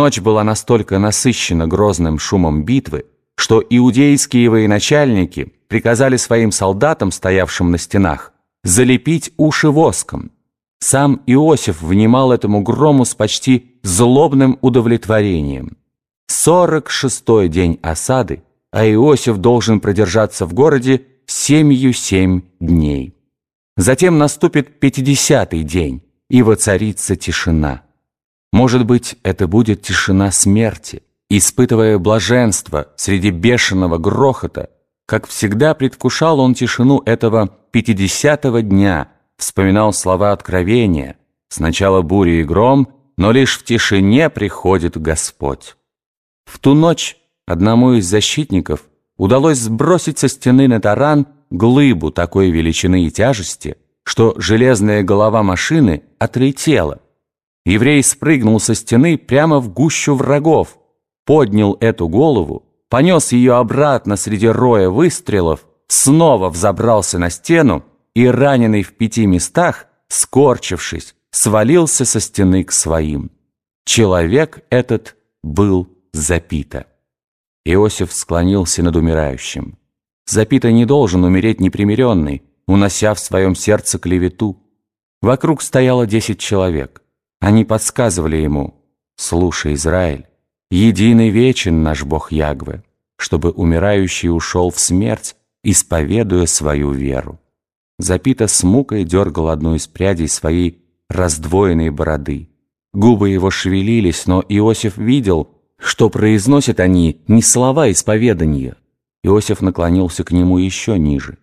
Ночь была настолько насыщена грозным шумом битвы, что иудейские военачальники приказали своим солдатам, стоявшим на стенах, залепить уши воском. Сам Иосиф внимал этому грому с почти злобным удовлетворением. Сорок шестой день осады, а Иосиф должен продержаться в городе семью семь дней. Затем наступит пятидесятый день, и воцарится тишина. Может быть, это будет тишина смерти. Испытывая блаженство среди бешеного грохота, как всегда предвкушал он тишину этого пятидесятого дня, вспоминал слова откровения. Сначала буря и гром, но лишь в тишине приходит Господь. В ту ночь одному из защитников удалось сбросить со стены на таран глыбу такой величины и тяжести, что железная голова машины отлетела. Еврей спрыгнул со стены прямо в гущу врагов, поднял эту голову, понес ее обратно среди роя выстрелов, снова взобрался на стену и, раненый в пяти местах, скорчившись, свалился со стены к своим. Человек этот был Запита. Иосиф склонился над умирающим. Запита не должен умереть непримиренный, унося в своем сердце клевету. Вокруг стояло десять человек. Они подсказывали ему, «Слушай, Израиль, единый вечен наш Бог Ягве, чтобы умирающий ушел в смерть, исповедуя свою веру». Запита с мукой дергал одну из прядей своей раздвоенной бороды. Губы его шевелились, но Иосиф видел, что произносят они не слова исповедания. Иосиф наклонился к нему еще ниже.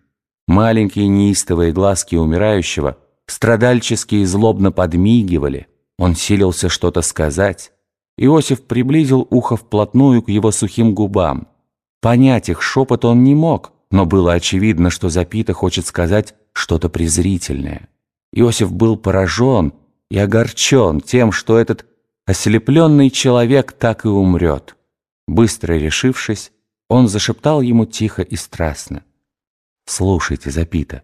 Маленькие неистовые глазки умирающего страдальчески и злобно подмигивали. Он силился что-то сказать. Иосиф приблизил ухо вплотную к его сухим губам. Понять их шепот он не мог, но было очевидно, что Запита хочет сказать что-то презрительное. Иосиф был поражен и огорчен тем, что этот ослепленный человек так и умрет. Быстро решившись, он зашептал ему тихо и страстно. «Слушайте, Запита,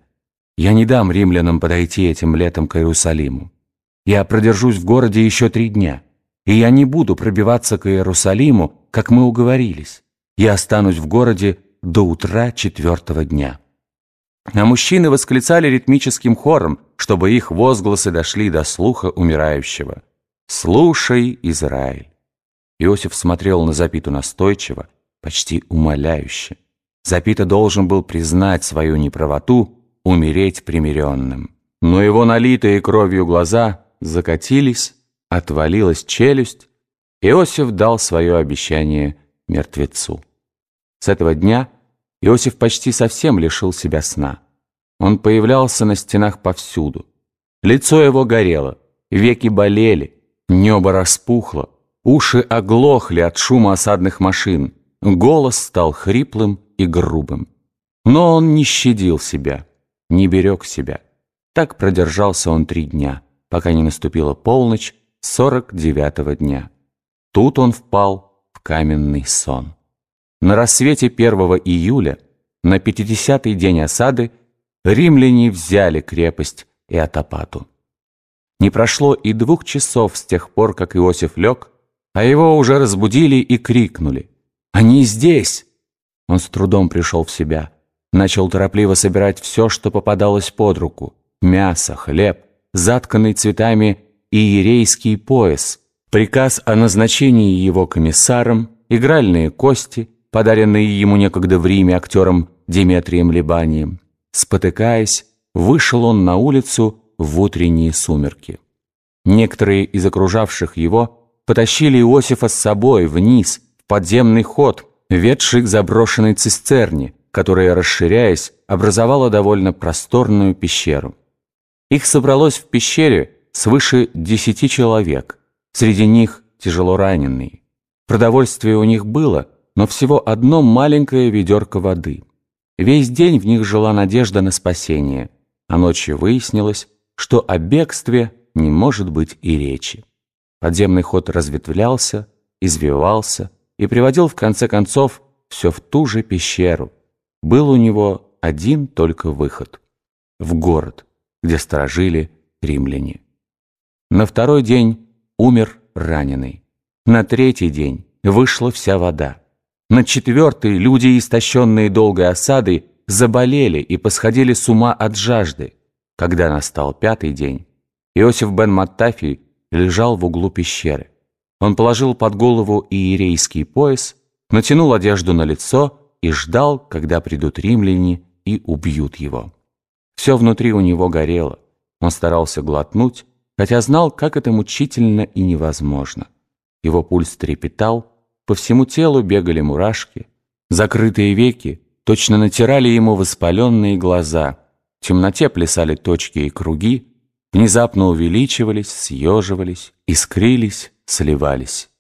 я не дам римлянам подойти этим летом к Иерусалиму. Я продержусь в городе еще три дня, и я не буду пробиваться к Иерусалиму, как мы уговорились. Я останусь в городе до утра четвертого дня». А мужчины восклицали ритмическим хором, чтобы их возгласы дошли до слуха умирающего. «Слушай, Израиль!» Иосиф смотрел на Запиту настойчиво, почти умоляюще. Запита должен был признать свою неправоту, умереть примиренным. Но его налитые кровью глаза закатились, отвалилась челюсть, Иосиф дал свое обещание мертвецу. С этого дня Иосиф почти совсем лишил себя сна. Он появлялся на стенах повсюду. Лицо его горело, веки болели, небо распухло, уши оглохли от шума осадных машин, голос стал хриплым и грубым. Но он не щадил себя, не берег себя. Так продержался он три дня, пока не наступила полночь сорок девятого дня. Тут он впал в каменный сон. На рассвете 1 июля, на 50-й день осады, римляне взяли крепость и Атапату. Не прошло и двух часов с тех пор, как Иосиф лег, а его уже разбудили и крикнули «Они здесь!» Он с трудом пришел в себя. Начал торопливо собирать все, что попадалось под руку. Мясо, хлеб, затканный цветами иерейский пояс, приказ о назначении его комиссаром, игральные кости, подаренные ему некогда в Риме актером Деметрием Либанием. Спотыкаясь, вышел он на улицу в утренние сумерки. Некоторые из окружавших его потащили Иосифа с собой вниз, в подземный ход, ведший к заброшенной цистерне, которая, расширяясь, образовала довольно просторную пещеру. Их собралось в пещере свыше десяти человек, среди них тяжело раненые. Продовольствие у них было, но всего одно маленькое ведерко воды. Весь день в них жила надежда на спасение, а ночью выяснилось, что о бегстве не может быть и речи. Подземный ход разветвлялся, извивался, и приводил в конце концов все в ту же пещеру. Был у него один только выход — в город, где сторожили римляне. На второй день умер раненый. На третий день вышла вся вода. На четвертый люди, истощенные долгой осадой, заболели и посходили с ума от жажды. Когда настал пятый день, Иосиф бен Маттафий лежал в углу пещеры. Он положил под голову иерейский пояс, натянул одежду на лицо и ждал, когда придут римляне и убьют его. Все внутри у него горело. Он старался глотнуть, хотя знал, как это мучительно и невозможно. Его пульс трепетал, по всему телу бегали мурашки, закрытые веки точно натирали ему воспаленные глаза, в темноте плясали точки и круги, внезапно увеличивались, съеживались, искрились, сливались.